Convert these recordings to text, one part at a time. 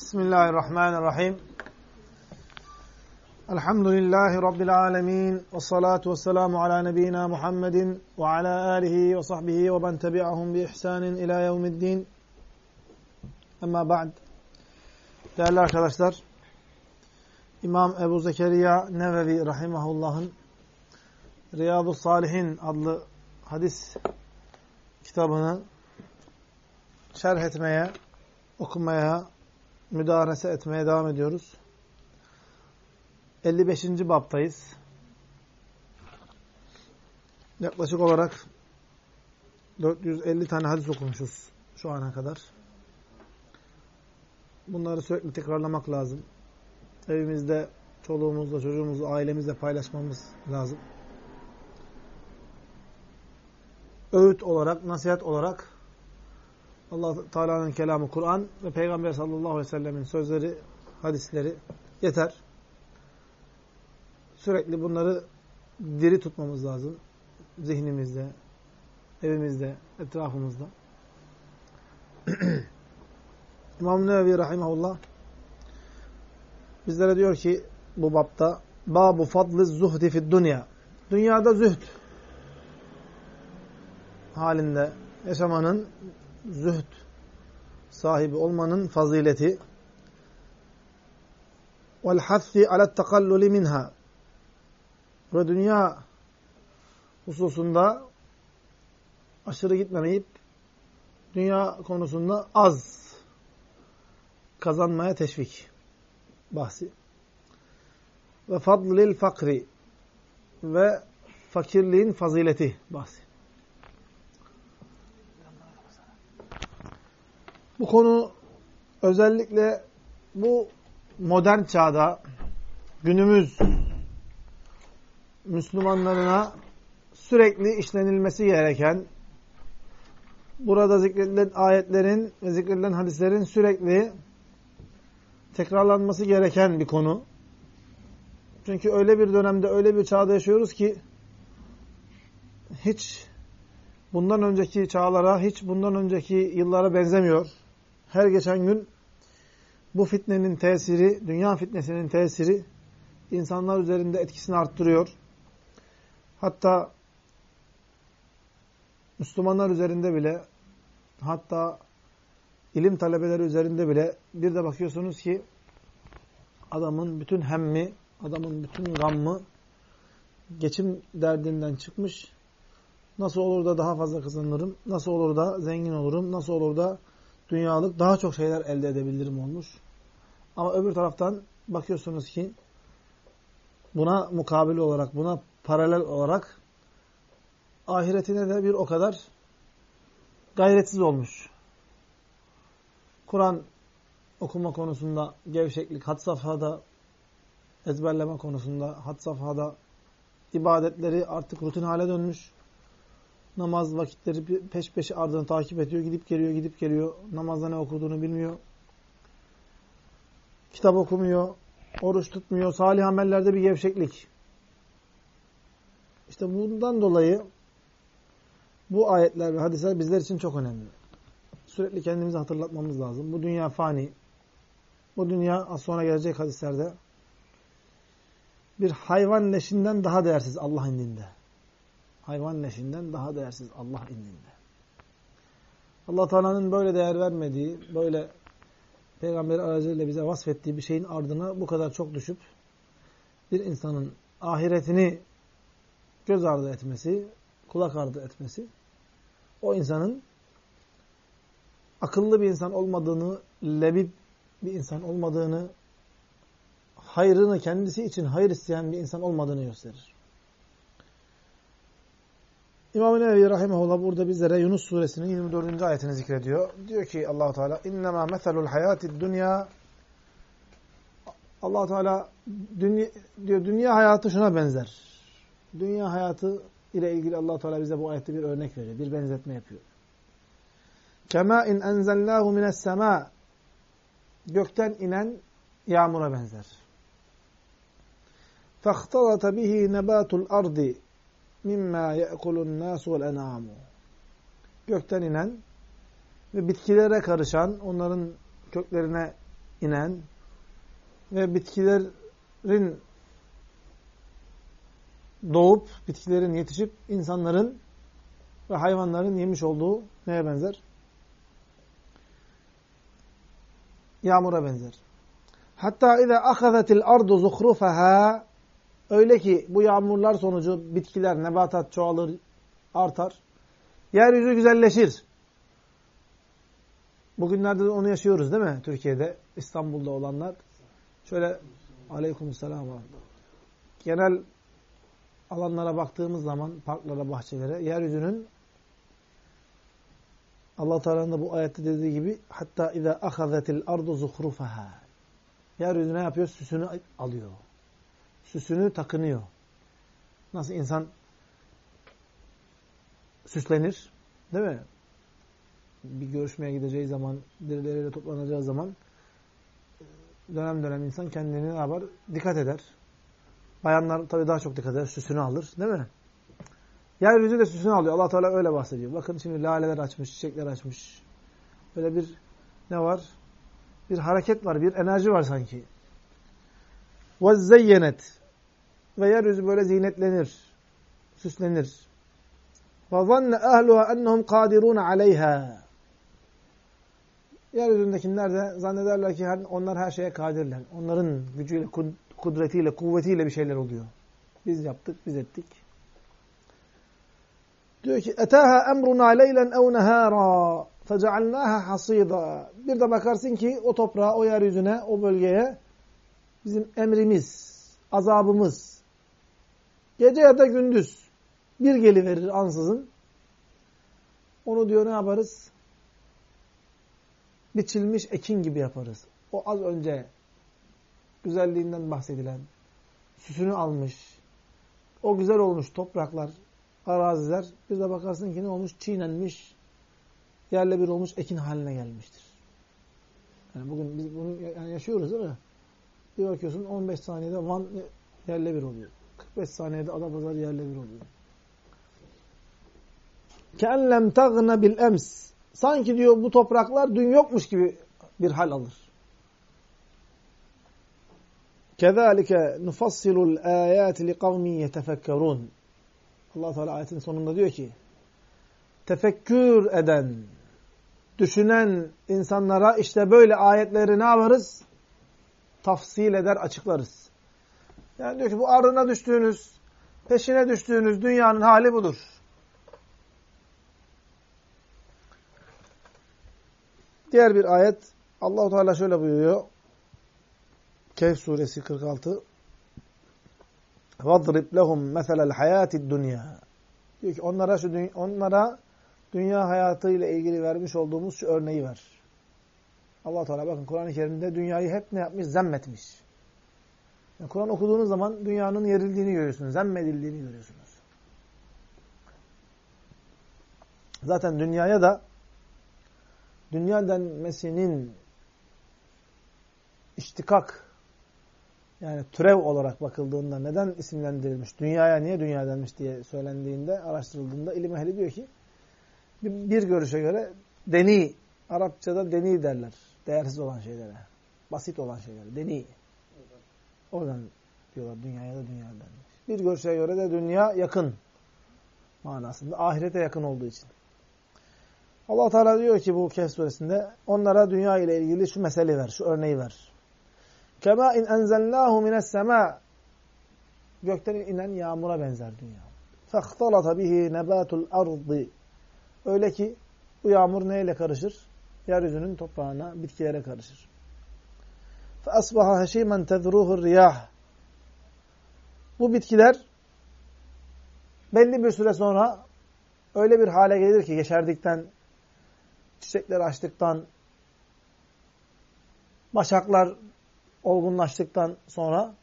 Bismillahirrahmanirrahim. Elhamdülillahi Rabbil alemin. Ve salatu ve selamu ala nebiyyina Muhammedin ve ala alihi ve sahbihi ve ben tebi'ahum bi ihsanin ila yevmiddin. Ama ba'd. Değerli arkadaşlar, İmam Ebu Zekeriya Nevevi Rahimahullah'ın Riyadu Salihin adlı hadis kitabını şerh etmeye, okumaya, müdarese etmeye devam ediyoruz. 55. baptayız. Yaklaşık olarak 450 tane hadis okumuşuz şu ana kadar. Bunları sürekli tekrarlamak lazım. Evimizde çoluğumuzla, çocuğumuzla, ailemizle paylaşmamız lazım. Öğüt olarak, nasihat olarak allah Teala'nın kelamı Kur'an ve Peygamber sallallahu aleyhi ve sellemin sözleri, hadisleri yeter. Sürekli bunları diri tutmamız lazım. Zihnimizde, evimizde, etrafımızda. İmam Nevevi Rahimahullah bizlere diyor ki bu bapta Babu fadlı zuhdi fid dünya. Dünyada zühd halinde yaşamanın zühd sahibi olmanın fazileti vel hassi alet takalluli minha ve dünya hususunda aşırı gitmemeyip dünya konusunda az kazanmaya teşvik bahsi. Ve fadlil fakri ve fakirliğin fazileti bahsi. Bu konu özellikle bu modern çağda günümüz Müslümanlarına sürekli işlenilmesi gereken, burada zikredilen ayetlerin ve zikredilen hadislerin sürekli tekrarlanması gereken bir konu. Çünkü öyle bir dönemde, öyle bir çağda yaşıyoruz ki hiç bundan önceki çağlara, hiç bundan önceki yıllara benzemiyor. Her geçen gün bu fitnenin tesiri, dünya fitnesinin tesiri insanlar üzerinde etkisini arttırıyor. Hatta Müslümanlar üzerinde bile hatta ilim talebeleri üzerinde bile bir de bakıyorsunuz ki adamın bütün hemmi, adamın bütün gammı geçim derdinden çıkmış. Nasıl olur da daha fazla kazanırım? Nasıl olur da zengin olurum? Nasıl olur da dünyalık daha çok şeyler elde edebilirim olmuş. Ama öbür taraftan bakıyorsunuz ki buna mukabil olarak, buna paralel olarak ahiretine de bir o kadar gayretsiz olmuş. Kur'an okuma konusunda gevşeklik, had safhada ezberleme konusunda, had safhada ibadetleri artık rutin hale dönmüş. Namaz vakitleri peş peşe ardını takip ediyor, gidip geliyor, gidip geliyor. Namazda ne okuduğunu bilmiyor. Kitap okumuyor, oruç tutmuyor, salih amellerde bir gevşeklik. İşte bundan dolayı bu ayetler ve hadisler bizler için çok önemli. Sürekli kendimizi hatırlatmamız lazım. Bu dünya fani. Bu dünya az sonra gelecek hadislerde bir hayvan leşinden daha değersiz Allah indinde. Hayvan leşinden daha değersiz Allah indinde. Allah Teala'nın böyle değer vermediği, böyle Peygamber aracılığıyla bize vasfettiği bir şeyin ardına bu kadar çok düşüp bir insanın ahiretini göz ardı etmesi, kulak ardı etmesi o insanın akıllı bir insan olmadığını, lebib bir insan olmadığını, hayrını kendisi için hayır isteyen bir insan olmadığını gösterir. İmam-ı Nevevi rahimehullah burada bizlere Yunus suresinin 24. ayetini zikrediyor. Diyor ki Allahu Teala innema meselul hayatid dunya Allah Teala dünya, diyor dünya hayatı şuna benzer. Dünya hayatı ile ilgili Allah Teala bize bu ayette bir örnek veriyor. Bir benzetme yapıyor. Kema in enzelnahu mines sema gökten inen yağmura benzer. Fahtalata bihi nebatul ardi mimma ye'kulun nasu vel enamu. Gökten inen ve bitkilere karışan, onların köklerine inen ve bitkilerin doğup, bitkilerin yetişip insanların ve hayvanların yemiş olduğu neye benzer? Yağmura benzer. Hatta ile ahazetil ardu zuhrufaha öyle ki bu yağmurlar sonucu bitkiler, nebatat çoğalır, artar. Yeryüzü güzelleşir. Bugünlerde de onu yaşıyoruz değil mi? Türkiye'de, İstanbul'da olanlar. Şöyle aleykümselam genel alanlara baktığımız zaman, parklara, bahçelere, yeryüzünün Allah Teala'nın da bu ayette dediği gibi hatta iza ahazetil ardu zuhrufaha. Yeryüzü ne yapıyor? Süsünü alıyor Süsünü takınıyor. Nasıl insan süslenir? Değil mi? Bir görüşmeye gideceği zaman, birileriyle toplanacağı zaman dönem dönem insan kendini ne yapar? Dikkat eder. Bayanlar tabii daha çok dikkat eder. Süsünü alır. Değil mi? Yeryüzü de süsünü alıyor. allah Teala öyle bahsediyor. Bakın şimdi laleler açmış, çiçekler açmış. Böyle bir ne var? Bir hareket var, bir enerji var sanki. وَزَّيَّنَتْ Ve yeryüzü böyle zinetlenir, süslenir. وَظَنَّ أَهْلُهَا أَنَّهُمْ قَادِرُونَ عَلَيْهَا Yeryüzündekiler de zannederler ki onlar her şeye kadirler. Onların gücüyle, kudretiyle, kuvvetiyle bir şeyler oluyor. Biz yaptık, biz ettik. Diyor ki etaha emruna leylen ev nehara fecealnaha hasida. Bir de bakarsın ki o toprağa, o yeryüzüne, o bölgeye bizim emrimiz, azabımız gece ya da gündüz bir geliverir ansızın. Onu diyor ne yaparız? Biçilmiş ekin gibi yaparız. O az önce güzelliğinden bahsedilen, süsünü almış, o güzel olmuş topraklar, araziler bir de bakarsın ki ne olmuş? Çiğnenmiş, yerle bir olmuş ekin haline gelmiştir. Yani bugün biz bunu yani yaşıyoruz değil mi? Bir bakıyorsun 15 saniyede Van yerle bir oluyor. 45 saniyede Adapazarı yerle bir oluyor. Kellem tagna bil ems. Sanki diyor bu topraklar dün yokmuş gibi bir hal alır. Kezalike nufassilul ayati li kavmin yetefekkerun allah Teala ayetin sonunda diyor ki tefekkür eden, düşünen insanlara işte böyle ayetleri ne yaparız? Tafsil eder, açıklarız. Yani diyor ki bu ardına düştüğünüz, peşine düştüğünüz dünyanın hali budur. Diğer bir ayet Allahu Teala şöyle buyuruyor. Kehf suresi 46. Vadrib lehum meselel hayatid dünya. Diyor ki onlara şu onlara dünya hayatı ile ilgili vermiş olduğumuz şu örneği ver. Allah Teala bakın Kur'an-ı Kerim'de dünyayı hep ne yapmış? Zemmetmiş. Yani Kur'an okuduğunuz zaman dünyanın yerildiğini görüyorsunuz. Zemmedildiğini görüyorsunuz. Zaten dünyaya da dünya denmesinin iştikak yani türev olarak bakıldığında neden isimlendirilmiş, dünyaya niye dünya denmiş diye söylendiğinde, araştırıldığında ilim ehli diyor ki bir, görüşe göre deni, Arapçada deni derler. Değersiz olan şeylere. Basit olan şeylere. Deni. Oradan diyorlar dünyaya da dünya denmiş. Bir görüşe göre de dünya yakın manasında. Ahirete yakın olduğu için. allah Teala diyor ki bu Kehf suresinde onlara dünya ile ilgili şu meseleyi ver, şu örneği ver. Kema in enzelnahu mines sema. Gökten inen yağmura benzer dünya. Fahtalata bihi nebatul ardı. Öyle ki bu yağmur neyle karışır? Yeryüzünün toprağına, bitkilere karışır. Asbaha heşimen tezruhur riyah. Bu bitkiler belli bir süre sonra öyle bir hale gelir ki yeşerdikten, çiçekler açtıktan, başaklar olgunlaştıktan sonra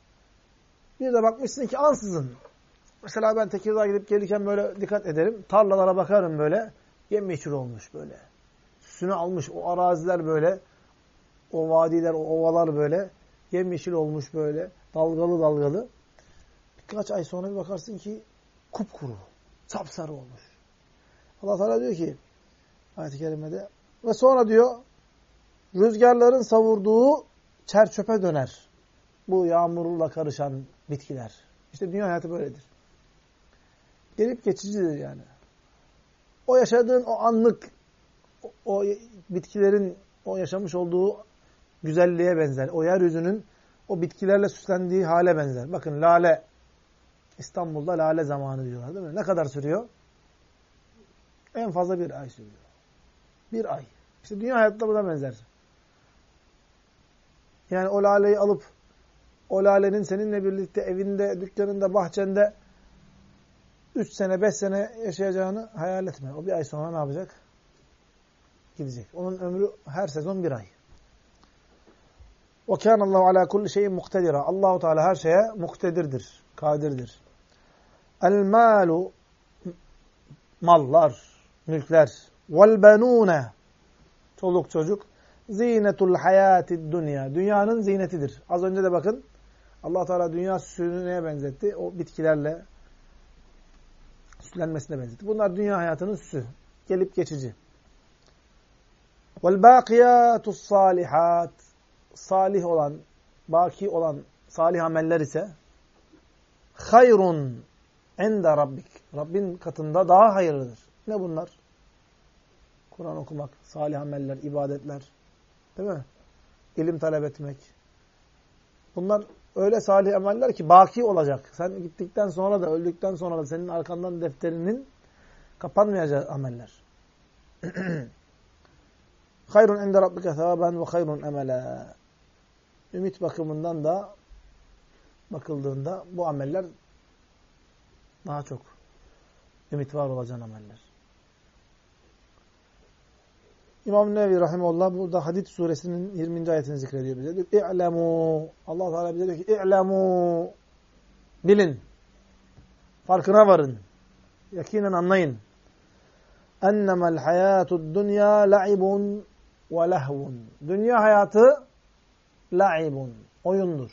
bir de bakmışsın ki ansızın. Mesela ben Tekirdağ'a gidip gelirken böyle dikkat ederim. Tarlalara bakarım böyle. Yemyeşil olmuş böyle. Süsünü almış. O araziler böyle. O vadiler, o ovalar böyle. Yemyeşil olmuş böyle. Dalgalı dalgalı. Birkaç ay sonra bir bakarsın ki kupkuru. Sapsarı olmuş. Allah Teala diyor ki ayet-i kerimede ve sonra diyor rüzgarların savurduğu çer çöpe döner. Bu yağmurla karışan bitkiler. İşte dünya hayatı böyledir. Gelip geçicidir yani. O yaşadığın o anlık o, bitkilerin o yaşamış olduğu güzelliğe benzer. O yeryüzünün o bitkilerle süslendiği hale benzer. Bakın lale İstanbul'da lale zamanı diyorlar değil mi? Ne kadar sürüyor? En fazla bir ay sürüyor. Bir ay. İşte dünya hayatta buna benzer. Yani o laleyi alıp o lalenin seninle birlikte evinde, dükkanında, bahçende 3 sene, 5 sene yaşayacağını hayal etme. O bir ay sonra ne yapacak? Gidecek. Onun ömrü her sezon bir ay. وَكَانَ اللّٰهُ عَلَى كُلِّ şeyin muktedira. Allahu Teala her şeye muktedirdir, kadirdir. El malu mallar, mülkler. Vel benune çoluk çocuk. Zinetul hayatid dünya. Dünyanın zinetidir. Az önce de bakın Allah Teala dünya süsünü neye benzetti? O bitkilerle süslenmesine benzetti. Bunlar dünya hayatının süsü. Gelip geçici. Vel bakiyatus salihat. Salih olan, baki olan salih ameller ise hayrun ende rabbik. Rabbin katında daha hayırlıdır. Ne bunlar? Kur'an okumak, salih ameller, ibadetler. Değil mi? İlim talep etmek. Bunlar öyle salih ameller ki baki olacak. Sen gittikten sonra da, öldükten sonra da senin arkandan defterinin kapanmayacağı ameller. hayrun inde rabbike sevaben ve hayrun emela. Ümit bakımından da bakıldığında bu ameller daha çok ümit var olacağın ameller. İmam Nevi Rahimullah burada Hadid suresinin 20. ayetini zikrediyor bize. Diyor, İ'lemû. allah Teala bize diyor ki, İ'lemû. Bilin. Farkına varın. Yakinen anlayın. Ennemel hayatud dünya la'ibun ve lehvun. Dünya hayatı la'ibun. Oyundur.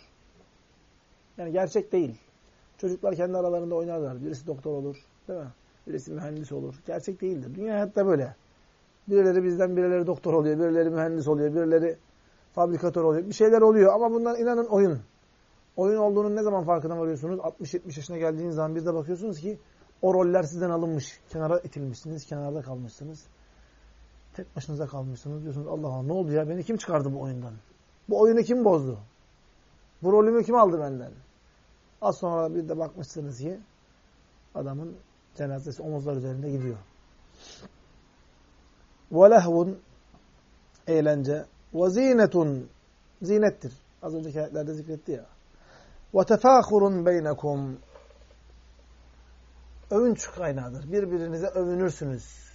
Yani gerçek değil. Çocuklar kendi aralarında oynarlar. Birisi doktor olur. Değil mi? Birisi mühendis olur. Gerçek değildir. Dünya hayatta böyle. Birileri bizden birileri doktor oluyor. Birileri mühendis oluyor. Birileri fabrikatör oluyor. Bir şeyler oluyor. Ama bunlar inanın oyun. Oyun olduğunun ne zaman farkına varıyorsunuz? 60-70 yaşına geldiğiniz zaman bir de bakıyorsunuz ki o roller sizden alınmış. Kenara itilmişsiniz. Kenarda kalmışsınız. Tek başınıza kalmışsınız. Diyorsunuz Allah Allah ne oldu ya? Beni kim çıkardı bu oyundan? Bu oyunu kim bozdu? Bu rolümü kim aldı benden? Az sonra bir de bakmışsınız ki adamın cenazesi omuzlar üzerinde gidiyor. وَلَهْوٌ Eğlence. وَزِينَةٌ Zinettir. Az önceki ayetlerde zikretti ya. وَتَفَاخُرٌ بَيْنَكُمْ Övünç kaynağıdır. Birbirinize övünürsünüz.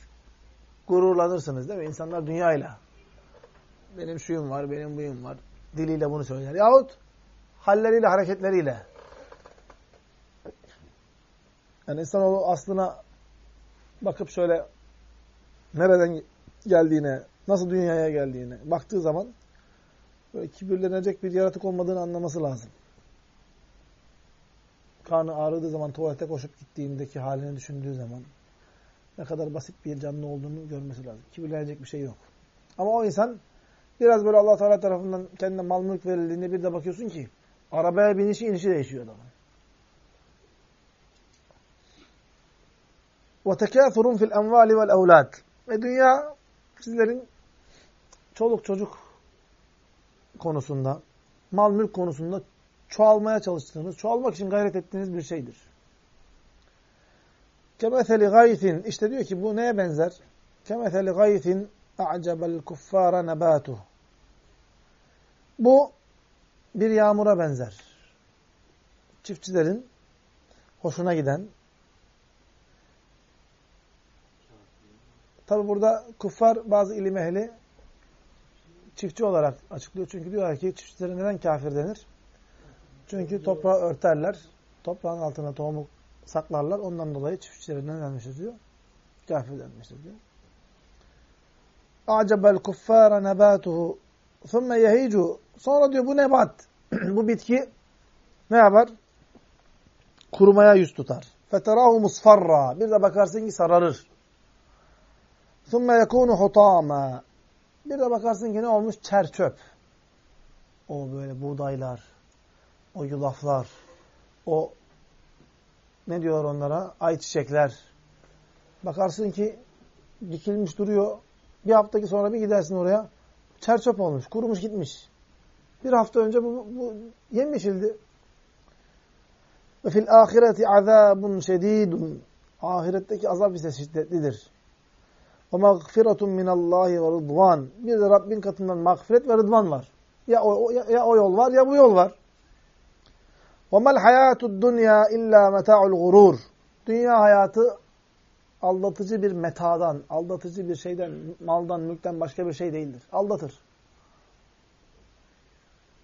Gururlanırsınız değil mi? İnsanlar dünyayla. benim şuyum var, benim buyum var. Diliyle bunu söyler. Yahut halleriyle, hareketleriyle. Yani insanoğlu aslına bakıp şöyle nereden geldiğine, nasıl dünyaya geldiğine baktığı zaman böyle kibirlenecek bir yaratık olmadığını anlaması lazım. Karnı ağrıdığı zaman tuvalete koşup gittiğindeki halini düşündüğü zaman ne kadar basit bir canlı olduğunu görmesi lazım. Kibirlenecek bir şey yok. Ama o insan biraz böyle Allah Teala tarafından kendine mal mülk verildiğinde bir de bakıyorsun ki arabaya binişi inişi değişiyor adamın. وَتَكَاثُرٌ fil الْاَنْوَالِ وَالْاَوْلَادِ Ve dünya sizlerin çoluk çocuk konusunda, mal mülk konusunda çoğalmaya çalıştığınız, çoğalmak için gayret ettiğiniz bir şeydir. Kemetheli gaythin, işte diyor ki bu neye benzer? Kemetheli gaythin a'cebel kuffara nebatuh. bu bir yağmura benzer. Çiftçilerin hoşuna giden, Tabi burada kuffar bazı ilim ehli çiftçi olarak açıklıyor. Çünkü diyorlar ki çiftçilere neden kafir denir? Çünkü toprağı örterler. Toprağın altına tohumu saklarlar. Ondan dolayı çiftçilere ne denmiştir diyor? Kafir denmiştir diyor. Acebel kuffara nebatuhu thumme yehicu Sonra diyor bu nebat, bu bitki ne yapar? Kurumaya yüz tutar. Feterahu musfarra. Bir de bakarsın ki sararır. ثُمَّ يَكُونُ حُطَامًا Bir de bakarsın ki ne olmuş? Çer çöp. o böyle buğdaylar, o yulaflar, o ne diyorlar onlara? Ayçiçekler. Bakarsın ki dikilmiş duruyor. Bir haftaki sonra bir gidersin oraya. çerçöp olmuş, kurumuş gitmiş. Bir hafta önce bu, bu yemyeşildi. Ve fil ahireti azabun şedidun. Ahiretteki azap ise şiddetlidir. Ve mağfiretun minallahi ve rıdvan. Bir de Rabbin katından mağfiret ve rıdvan var. Ya o, ya, ya o yol var ya bu yol var. Ve mel hayatud dünya illa meta'ul gurur. Dünya hayatı aldatıcı bir metadan, aldatıcı bir şeyden, maldan, mülkten başka bir şey değildir. Aldatır.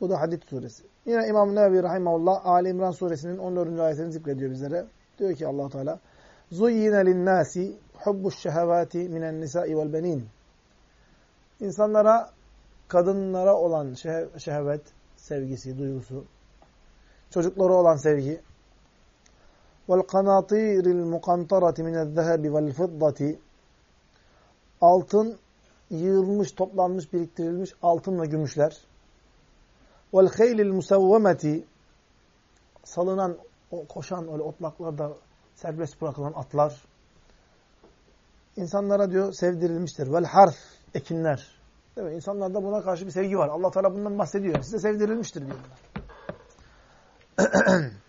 Bu da Hadid suresi. Yine İmam Nevevi Rahimahullah Ali İmran suresinin 14. ayetini zikrediyor bizlere. Diyor ki allah Teala Zuyyine linnâsi hubbuş şehevâti minen nisâi vel benin İnsanlara, kadınlara olan şehevet, sevgisi, duygusu, çocuklara olan sevgi, وَالْقَنَاطِيرِ الْمُقَنْطَرَةِ مِنَ الذَّهَبِ وَالْفِضَّةِ Altın, yığılmış, toplanmış, biriktirilmiş altın ve gümüşler. وَالْخَيْلِ الْمُسَوَّمَةِ Salınan, o koşan, öyle otlaklarda serbest bırakılan atlar. İnsanlara diyor sevdirilmiştir. Vel harf, ekinler. Değil mi? İnsanlarda buna karşı bir sevgi var. Allah Teala bundan bahsediyor. Size sevdirilmiştir diyor.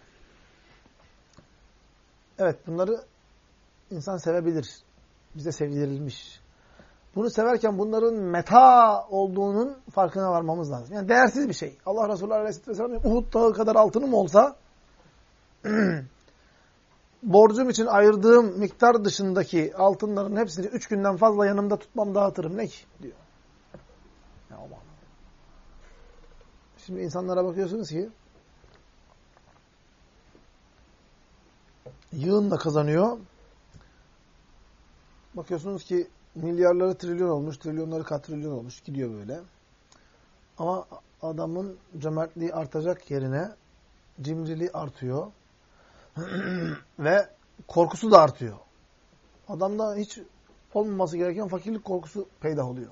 evet bunları insan sevebilir. Bize sevdirilmiş. Bunu severken bunların meta olduğunun farkına varmamız lazım. Yani değersiz bir şey. Allah Resulü Aleyhisselam Uhud dağı kadar altınım olsa borcum için ayırdığım miktar dışındaki altınların hepsini üç günden fazla yanımda tutmam dağıtırım. Ne ki? diyor. Ya aman. Şimdi insanlara bakıyorsunuz ki yığınla kazanıyor. Bakıyorsunuz ki milyarları trilyon olmuş, trilyonları katrilyon olmuş. Gidiyor böyle. Ama adamın cömertliği artacak yerine cimriliği artıyor. Ve korkusu da artıyor. Adamda hiç olmaması gereken fakirlik korkusu peydah oluyor.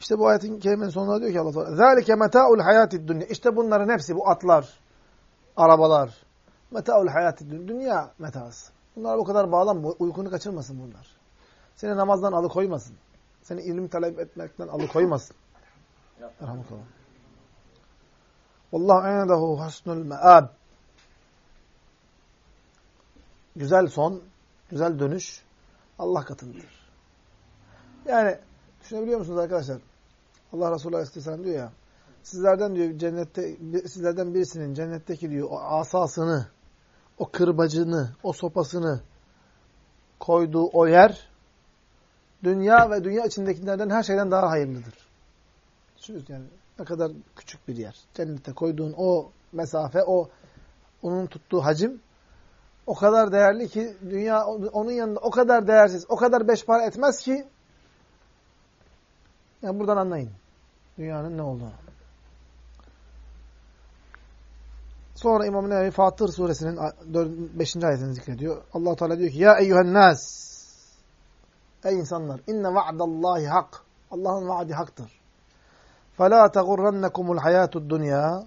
İşte bu ayetin kelimenin sonunda diyor ki Allah Teala "Zalike meta'ul hayatid dunya." İşte bunların hepsi bu atlar, arabalar, meta'ul hayatid dunya, dünya metası. Bunlara bu kadar bağlanma, uykunu kaçırmasın bunlar. Seni namazdan alıkoymasın. Seni ilim talep etmekten alıkoymasın. Rahmetullah. Vallahu enedehu hasnul me'ab. Güzel son, güzel dönüş Allah katındadır. Yani düşünebiliyor musunuz arkadaşlar? Allah Resulü Aleyhisselam diyor ya, sizlerden diyor cennette, sizlerden birisinin cennetteki diyor o asasını, o kırbacını, o sopasını koyduğu o yer, dünya ve dünya içindekilerden her şeyden daha hayırlıdır. Yani ne kadar küçük bir yer. Cennete koyduğun o mesafe, o onun tuttuğu hacim o kadar değerli ki dünya onun yanında o kadar değersiz, o kadar beş para etmez ki yani buradan anlayın dünyanın ne olduğunu. Sonra İmam Nevi Fatır suresinin 5. ayetini zikrediyor. Allah Teala diyor ki: "Ya eyyuhen nas Ey insanlar, inne va'dallahi hak. Allah'ın vaadi haktır. فَلَا تَغُرَّنَّكُمُ الْحَيَاتُ الدُّنْيَا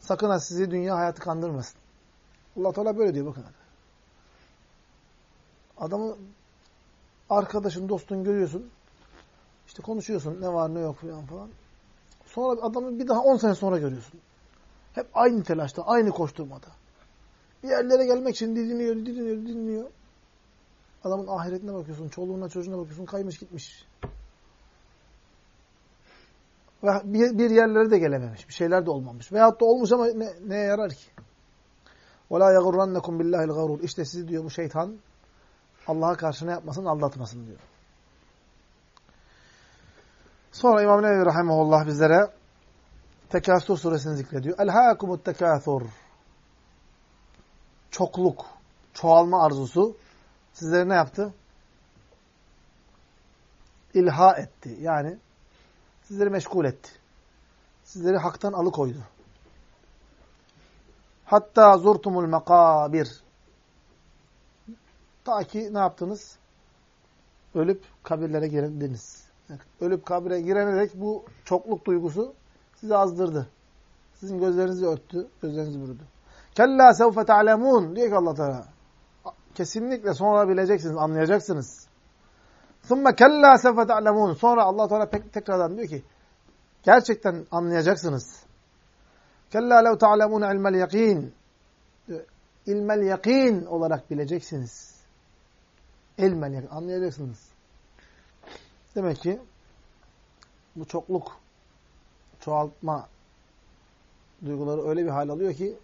Sakın ha sizi dünya hayatı kandırmasın. Allah Teala böyle diyor bakın. Adamı arkadaşın, dostun görüyorsun. İşte konuşuyorsun ne var ne yok falan falan. Sonra adamı bir daha 10 sene sonra görüyorsun. Hep aynı telaşta, aynı koşturmada. Bir yerlere gelmek için didiniyor, didiniyor, didiniyor. Adamın ahiretine bakıyorsun, çoluğuna çocuğuna bakıyorsun, kaymış gitmiş. Ve bir, bir yerlere de gelememiş, bir şeyler de olmamış. Veyahut da olmuş ama ne, neye yarar ki? وَلَا يَغُرَّنَّكُمْ بِاللّٰهِ الْغَرُورِ İşte sizi diyor bu şeytan Allah'a karşı ne yapmasın? Aldatmasın diyor. Sonra İmam Nevi Rahimahullah bizlere Tekasur suresini zikrediyor. Elhâkumut tekâthur. Çokluk, çoğalma arzusu sizleri ne yaptı? İlha etti. Yani sizleri meşgul etti. Sizleri haktan alıkoydu. Hatta zurtumul mekabir. Ta ki ne yaptınız? Ölüp kabirlere girdiniz. Ölüp kabire girene dek bu çokluk duygusu Sizi azdırdı. Sizin gözlerinizi örttü, gözlerinizi bürüdü. Kella sevfe ta'lemun diyor ki Allah Teala. Kesinlikle sonra bileceksiniz, anlayacaksınız. Thumma kella sevfe ta'lemun. Sonra Allah Teala tekrardan diyor ki gerçekten anlayacaksınız. Kella lev ta'lemun ilmel yakin. İlmel yakin olarak bileceksiniz. İlmel yakin. Anlayacaksınız. Demek ki bu çokluk, çoğaltma duyguları öyle bir hal alıyor ki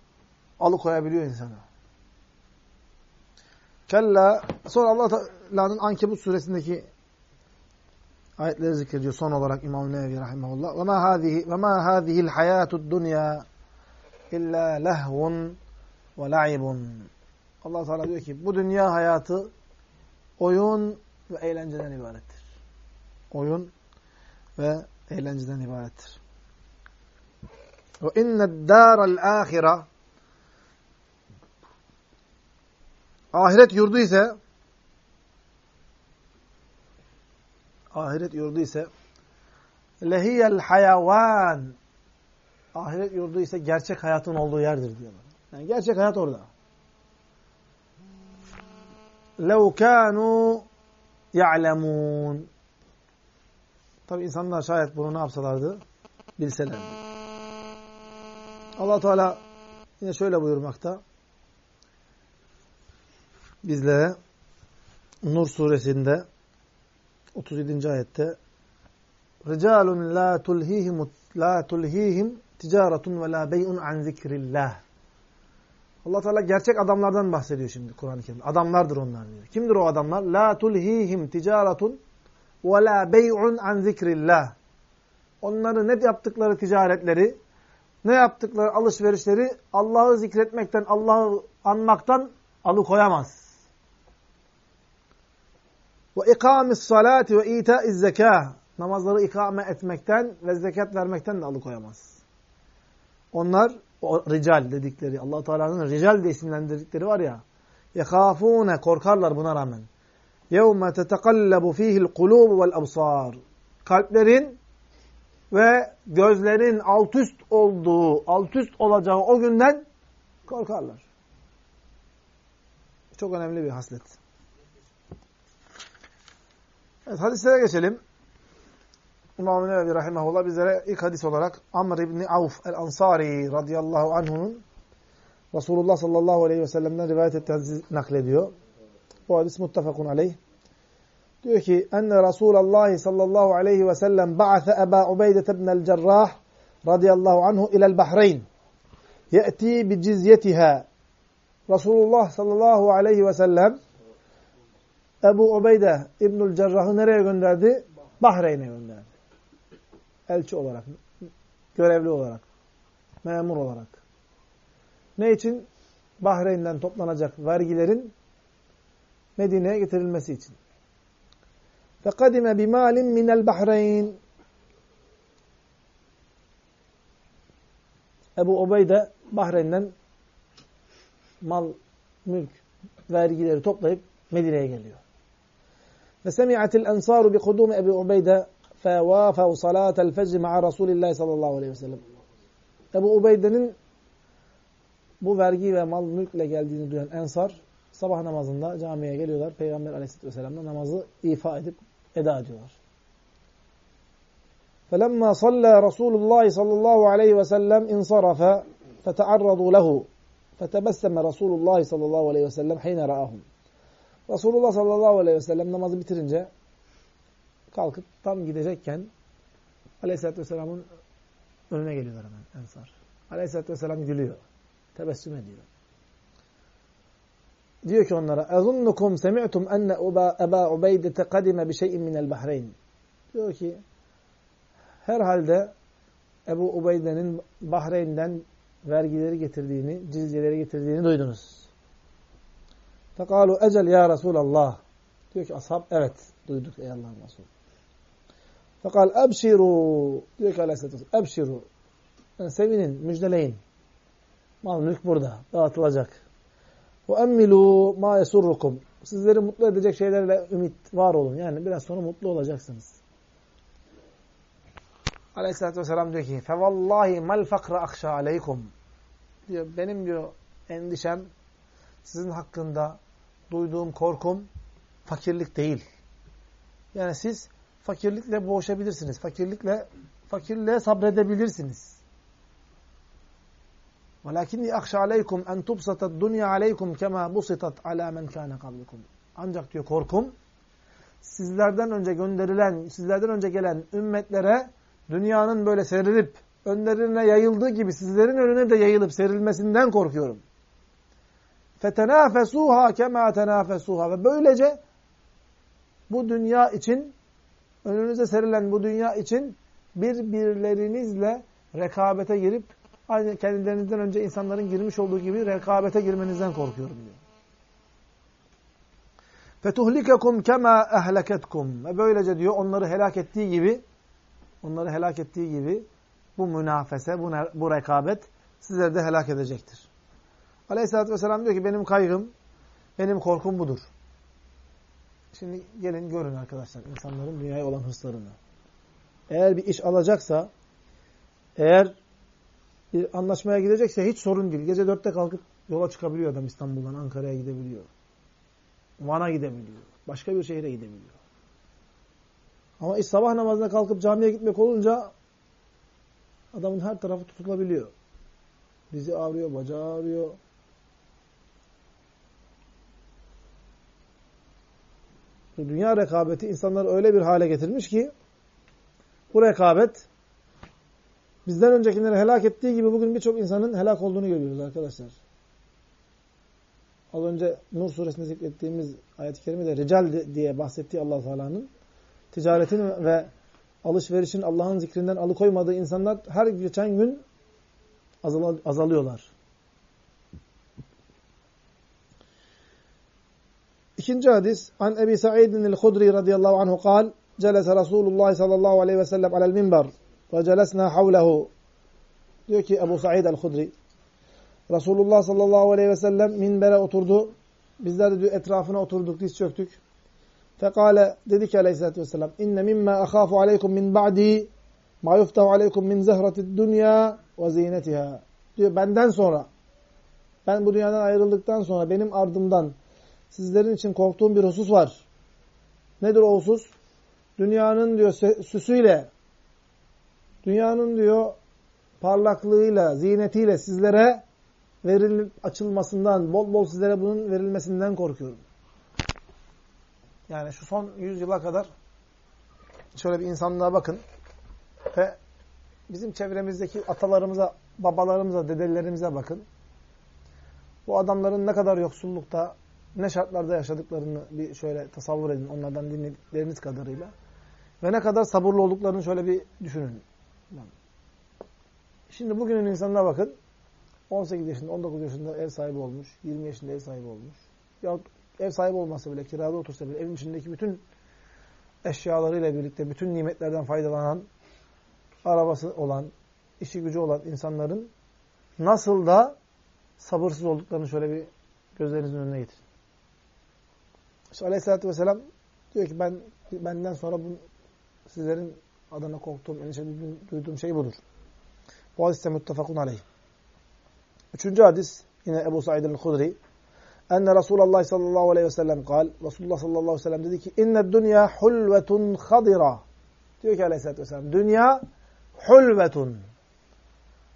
alıkoyabiliyor insanı. Kella sonra Allah Teala'nın Ankebut suresindeki ayetleri zikrediyor son olarak İmam Nevevi rahimehullah. Ve ma hadihi ve ma hadihi'l hayatud dunya illa lehvun ve la'ibun. Allah Teala diyor ki bu dünya hayatı oyun ve eğlenceden ibarettir. Oyun ve eğlenceden ibarettir. Ve inne dâral âhira ahiret yurdu ise ahiret yurdu ise lehiyel hayavan ahiret yurdu ise gerçek hayatın olduğu yerdir diyorlar. Yani gerçek hayat orada. لَوْ كَانُوا يَعْلَمُونَ Tabi insanlar şayet bunu ne yapsalardı? Bilselerdi. allah Teala yine şöyle buyurmakta. Bizlere Nur suresinde 37. ayette Ricalun la tulhihim la tulhihim ticaretun ve la bey'un an zikrillah. Allah Teala gerçek adamlardan bahsediyor şimdi Kur'an-ı Kerim'de. Adamlardır onlar diyor. Kimdir o adamlar? La tulhihim ticaretun ve la bey'un an zikrillah. Onları ne yaptıkları ticaretleri, ne yaptıkları alışverişleri Allah'ı zikretmekten, Allah'ı anmaktan alıkoyamaz. Ve ikamis salati ve itaiz zekâh. Namazları ikame etmekten ve zekat vermekten de alıkoyamaz. Onlar o rical dedikleri, allah Teala'nın rical diye isimlendirdikleri var ya, yekâfûne korkarlar buna rağmen. يَوْمَ تَتَقَلَّبُ ف۪يهِ الْقُلُوبُ وَالْأَبْصَارِ Kalplerin ve gözlerin alt üst olduğu, alt üst olacağı o günden korkarlar. Çok önemli bir haslet. Evet, hadislere geçelim. İmam-ı Nevevi Rahimahullah bizlere ilk hadis olarak Amr İbni Avf el-Ansari radıyallahu anh'unun Resulullah sallallahu aleyhi ve sellem'den rivayet ettiği naklediyor. Bu hadis muttefakun aleyh. Diyor ki enne Resulullah sallallahu aleyhi ve sellem ba'athe Eba Ubeyde ibnel Cerrah radıyallahu anhu ilel Bahreyn. Ye'ti bi cizyetiha. Resulullah sallallahu aleyhi ve sellem Ebu Ubeyde İbnül Cerrah'ı nereye gönderdi? Bahreyn'e gönderdi. Elçi olarak, görevli olarak, memur olarak. Ne için? Bahreyn'den toplanacak vergilerin Medine'ye getirilmesi için. Ve kadime bimalin minel bahreyn. Ebu Ubeyde Bahreyn'den mal, mülk, vergileri toplayıp Medine'ye geliyor. Ve semi'atil ensaru bi kudumi Ebu Ubeyde fevâfev salâtel fecri ma'a Resulillahi sallallahu aleyhi ve sellem. Ebu Ubeyde'nin bu vergi ve mal mülkle geldiğini duyan ensar sabah namazında camiye geliyorlar. Peygamber aleyhisselatü vesselam'la namazı ifa edip eda ediyorlar. فَلَمَّا صَلَّى رَسُولُ اللّٰهِ صَلَّى اللّٰهُ عَلَيْهِ وَسَلَّمْ اِنْصَرَفَ فَتَعَرَّضُوا لَهُ فَتَبَسَّمَ رَسُولُ اللّٰهِ صَلَّى اللّٰهُ عَلَيْهِ وَسَلَّمْ حَيْنَ رَآهُمْ Resulullah sallallahu aleyhi ve sellem namazı bitirince kalkıp tam gidecekken aleyhissalatü vesselamın önüne geliyorlar hemen ensar. Aleyhissalatü vesselam gülüyor. Tebessüm ediyor. Diyor ki onlara اَظُنُّكُمْ سَمِعْتُمْ اَنَّ اَبَا عُبَيْدَةَ قَدِمَ بِشَيْءٍ مِنَ الْبَحْرَيْنِ Diyor ki herhalde Ebu Ubeyde'nin Bahreyn'den vergileri getirdiğini, cizyeleri getirdiğini duydunuz. Fekalu ecel ya Resulallah. Diyor ki ashab evet duyduk ey Allah'ın Resulü. Fekal ebşiru. Diyor ki aleyhissalatü vesselam ebşiru. Yani sevinin, müjdeleyin. Mal mülk burada. Dağıtılacak. Ve emmilu ma yesurrukum. Sizleri mutlu edecek şeylerle ümit var olun. Yani biraz sonra mutlu olacaksınız. Aleyhisselatü Vesselam diyor ki فَوَاللّٰهِ مَا الْفَقْرَ اَخْشَى عَلَيْكُمْ diyor benim diyor endişem sizin hakkında duyduğum korkum fakirlik değil. Yani siz fakirlikle boğuşabilirsiniz. Fakirlikle fakirliğe sabredebilirsiniz. وَلَكِنِّي اَخْشَ عَلَيْكُمْ اَنْ تُبْسَتَ الدُّنْيَا عَلَيْكُمْ كَمَا بُسِطَتْ عَلَى مَنْ كَانَ قَبْلِكُمْ Ancak diyor korkum, sizlerden önce gönderilen, sizlerden önce gelen ümmetlere dünyanın böyle serilip, önlerine yayıldığı gibi sizlerin önüne de yayılıp serilmesinden korkuyorum. فَتَنَافَسُوهَا كَمَا تَنَافَسُوهَا Ve böylece bu dünya için, önünüze serilen bu dünya için birbirlerinizle rekabete girip, aynı kendilerinizden önce insanların girmiş olduğu gibi rekabete girmenizden korkuyorum diyor. فَتُهْلِكَكُمْ kema اَهْلَكَتْكُمْ Ve böylece diyor onları helak ettiği gibi, onları helak ettiği gibi bu münafese, bu, bu rekabet sizleri de helak edecektir. Aleyhisselatü Vesselam diyor ki benim kaygım, benim korkum budur. Şimdi gelin görün arkadaşlar insanların dünyaya olan hırslarını. Eğer bir iş alacaksa, eğer anlaşmaya gidecekse hiç sorun değil. Gece dörtte kalkıp yola çıkabiliyor adam İstanbul'dan Ankara'ya gidebiliyor. Van'a gidebiliyor. Başka bir şehre gidebiliyor. Ama iş sabah namazına kalkıp camiye gitmek olunca adamın her tarafı tutulabiliyor. Dizi ağrıyor, bacağı ağrıyor. Dünya rekabeti insanları öyle bir hale getirmiş ki bu rekabet bizden öncekileri helak ettiği gibi bugün birçok insanın helak olduğunu görüyoruz arkadaşlar. Az önce Nur suresinde zikrettiğimiz ayet-i kerimede rical diye bahsettiği allah Teala'nın ticaretin ve alışverişin Allah'ın zikrinden alıkoymadığı insanlar her geçen gün azal azalıyorlar. İkinci hadis an Ebi Sa'idin el-Hudri radıyallahu anhu kal celese Resulullah sallallahu aleyhi ve sellem alel minber celesna havlehu diyor ki Ebu Sa'id el-Hudri Resulullah sallallahu aleyhi ve sellem minbere oturdu. Bizler de diyor etrafına oturduk, diz çöktük. Fekale dedi ki aleyhissalatü vesselam inne mimme ahafu aleykum min ba'di ma yuftahu aleykum min zehratid dünya ve zinetiha. Diyor benden sonra ben bu dünyadan ayrıldıktan sonra benim ardımdan sizlerin için korktuğum bir husus var. Nedir o husus? Dünyanın diyor süsüyle, dünyanın diyor parlaklığıyla, zinetiyle sizlere verilip açılmasından, bol bol sizlere bunun verilmesinden korkuyorum. Yani şu son yüzyıla kadar şöyle bir insanlığa bakın ve bizim çevremizdeki atalarımıza, babalarımıza, dedelerimize bakın. Bu adamların ne kadar yoksullukta, ne şartlarda yaşadıklarını bir şöyle tasavvur edin onlardan dinledikleriniz kadarıyla. Ve ne kadar sabırlı olduklarını şöyle bir düşünün. Şimdi bugünün insanına bakın. 18 yaşında, 19 yaşında ev sahibi olmuş, 20 yaşında ev sahibi olmuş. Ya ev sahibi olmasa bile, kirada otursa bile evin içindeki bütün eşyalarıyla birlikte bütün nimetlerden faydalanan, arabası olan, işi gücü olan insanların nasıl da sabırsız olduklarını şöyle bir gözlerinizin önüne getirin. İşte Aleyhisselatü Vesselam diyor ki ben benden sonra bu sizlerin adına korktuğum, endişe duyduğum şey budur. Bu hadiste muttefakun aleyh. Üçüncü hadis yine Ebu Said el-Hudri. Enne Resulullah sallallahu aleyhi ve sellem kal. Resulullah sallallahu aleyhi ve sellem dedi ki inne dünya hulvetun khadira. Diyor ki aleyhissalatü vesselam dünya hulvetun.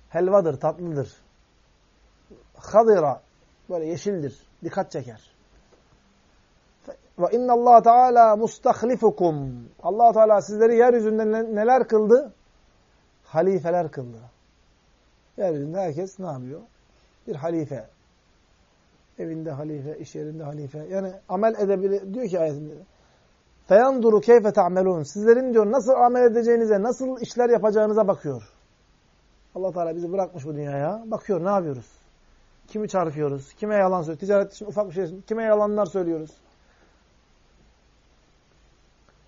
Helvadır, tatlıdır. Khadira. Böyle yeşildir. Dikkat çeker. Ve inna Allah Teala mustahlifukum. Allah Teala sizleri yeryüzünde neler kıldı? Halifeler kıldı. Yeryüzünde herkes ne yapıyor? bir halife. Evinde halife, iş yerinde halife. Yani amel edebilir. Diyor ki ayetinde. Feyanduru keyfe ta'melun. Sizlerin diyor nasıl amel edeceğinize, nasıl işler yapacağınıza bakıyor. Allah Teala bizi bırakmış bu dünyaya. Bakıyor ne yapıyoruz? Kimi çarpıyoruz? Kime yalan söylüyoruz? Ticaret için ufak bir şey. Kime yalanlar söylüyoruz?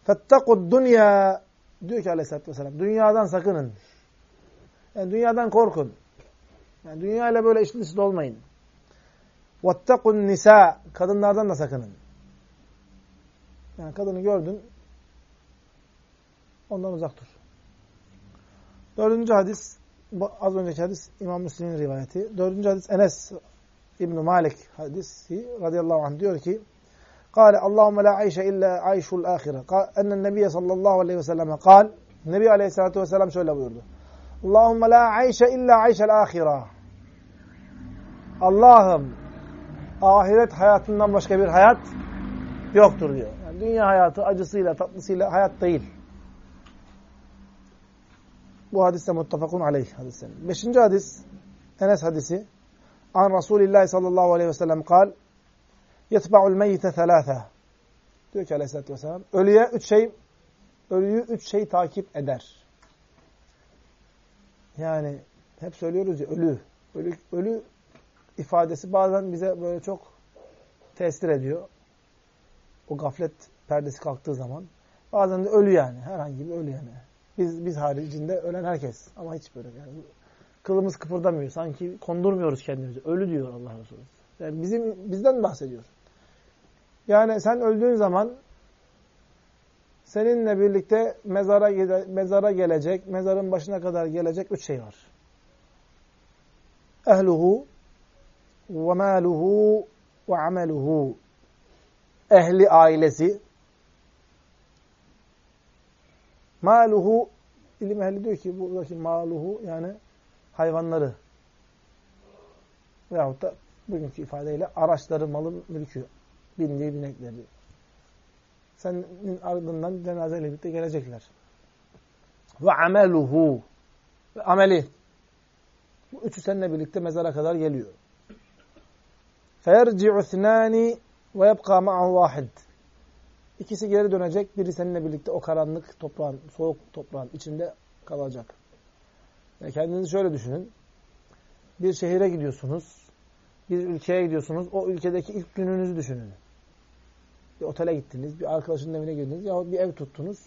Fettekud dünya diyor ki aleyhissalatü vesselam. Dünyadan sakının. Yani dünyadan korkun. Yani dünya ile böyle işli dışlı olmayın. وَاتَّقُوا nisa Kadınlardan da sakının. Yani kadını gördün, ondan uzak dur. Dördüncü hadis, az önceki hadis İmam Müslim'in rivayeti. Dördüncü hadis Enes İbn Malik hadisi radıyallahu anh diyor ki قال اللهم لا عيش إلا عيش الآخرة قال أن النبي صلى الله عليه وسلم قال Nebi Aleyhisselatü Vesselam şöyle buyurdu. Allahümme la ayşe illa ayşel ahira. Allah'ım ahiret hayatından başka bir hayat yoktur diyor. Yani dünya hayatı acısıyla, tatlısıyla hayat değil. Bu hadiste muttafakun aleyh hadislerin. Beşinci hadis, Enes hadisi. An Resulillah sallallahu aleyhi ve sellem kal, yetba'ul meyyite thelâfe. Diyor ki aleyhissalatü vesselam, ölüye üç şey, ölüyü üç şey takip eder. Yani hep söylüyoruz ya ölü. Ölü, ölü ifadesi bazen bize böyle çok tesir ediyor. O gaflet perdesi kalktığı zaman. Bazen de ölü yani. Herhangi bir ölü yani. Biz biz haricinde ölen herkes. Ama hiç böyle yani. Kılımız kıpırdamıyor. Sanki kondurmuyoruz kendimizi. Ölü diyor Allah Resulü. Yani bizim bizden bahsediyor. Yani sen öldüğün zaman seninle birlikte mezara mezara gelecek, mezarın başına kadar gelecek üç şey var. Ehluhu ve maluhu ve ameluhu. Ehli ailesi. Maluhu ilim ehli diyor ki buradaki maluhu yani hayvanları veyahut da bugünkü ifadeyle araçları, malı, mülkü, bindiği binekleri. Senin ardından cenazeyle birlikte gelecekler. Ve ameluhu ve ameli. Bu üçü seninle birlikte mezara kadar geliyor. Feyerci'u thnani ve yebka ma'ahu vahid. İkisi geri dönecek. Biri seninle birlikte o karanlık toprağın, soğuk toprağın içinde kalacak. Yani kendinizi şöyle düşünün. Bir şehire gidiyorsunuz. Bir ülkeye gidiyorsunuz. O ülkedeki ilk gününüzü düşünün. Bir otele gittiniz. Bir arkadaşın evine girdiniz. Yahut bir ev tuttunuz.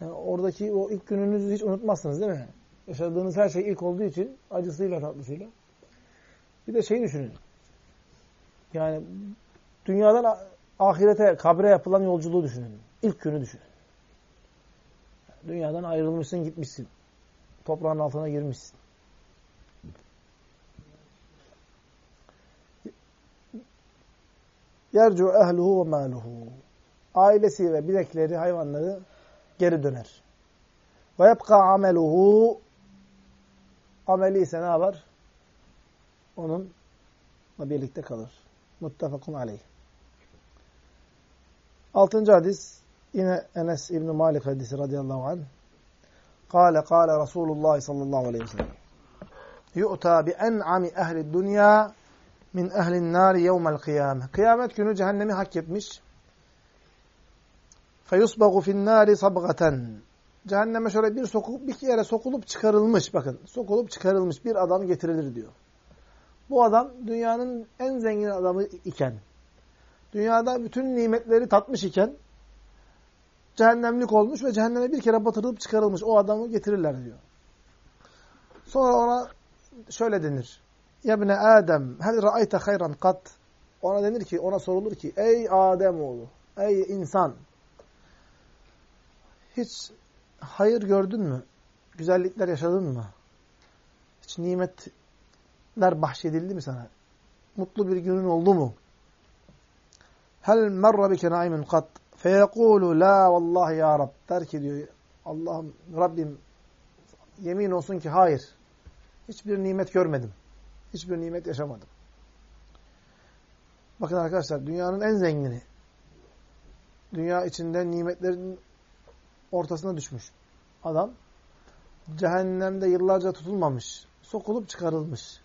Yani oradaki o ilk gününüzü hiç unutmazsınız değil mi? Yaşadığınız her şey ilk olduğu için acısıyla tatlısıyla. Bir de şeyi düşünün. Yani dünyadan ahirete, kabre yapılan yolculuğu düşünün. İlk günü düşünün. Dünyadan ayrılmışsın, gitmişsin. Toprağın altına girmişsin. Yercu ehluhu ve maluhu. Ailesi ve bilekleri, hayvanları geri döner. Ve yapka ameluhu. Ameli ise ne yapar? Onunla birlikte kalır. Muttefakun aleyh. Altıncı hadis yine Enes İbn Malik hadisi radıyallahu anh. Kale kale Resulullah sallallahu aleyhi ve sellem. Yu'ta bi en'ami ehli dünya min ehlin nari yevmel kıyame. Kıyamet günü cehennemi hak etmiş. Feyusbagu fin nari sabgaten. Cehenneme şöyle bir sokup bir yere sokulup çıkarılmış bakın. Sokulup çıkarılmış bir adam getirilir diyor. Bu adam dünyanın en zengin adamı iken, dünyada bütün nimetleri tatmış iken, cehennemlik olmuş ve cehenneme bir kere batırılıp çıkarılmış. O adamı getirirler diyor. Sonra ona şöyle denir. Yebne Adem, hel ra'ayte hayran kat. Ona denir ki, ona sorulur ki, ey Adem oğlu, ey insan, hiç hayır gördün mü? Güzellikler yaşadın mı? Hiç nimet nimetler bahşedildi mi sana? Mutlu bir günün oldu mu? Hel merra bike naimin kat feyekulu la vallahi ya Rab der ki diyor Allah'ım Rabbim yemin olsun ki hayır. Hiçbir nimet görmedim. Hiçbir nimet yaşamadım. Bakın arkadaşlar dünyanın en zengini. Dünya içinde nimetlerin ortasına düşmüş adam cehennemde yıllarca tutulmamış, sokulup çıkarılmış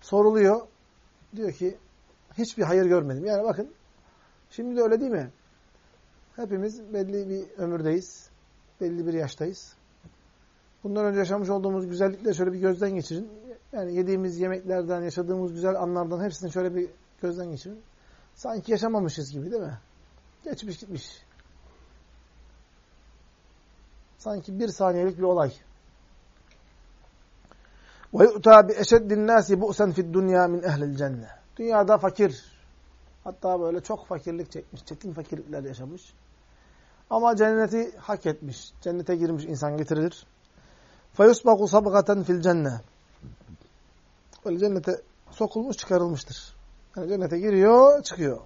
soruluyor. Diyor ki hiçbir hayır görmedim. Yani bakın şimdi de öyle değil mi? Hepimiz belli bir ömürdeyiz. Belli bir yaştayız. Bundan önce yaşamış olduğumuz güzellikleri şöyle bir gözden geçirin. Yani yediğimiz yemeklerden, yaşadığımız güzel anlardan hepsini şöyle bir gözden geçirin. Sanki yaşamamışız gibi değil mi? Geçmiş gitmiş. Sanki bir saniyelik bir olay. Ve yu'ta bi eşeddin nasi bu'sen fid dünya min ehlil cennet. Dünyada fakir. Hatta böyle çok fakirlik çekmiş, çetin fakirlikler yaşamış. Ama cenneti hak etmiş. Cennete girmiş insan getirilir. فَيُسْبَقُ صَبْغَةً fil cennet. Böyle cennete sokulmuş çıkarılmıştır. Yani cennete giriyor, çıkıyor.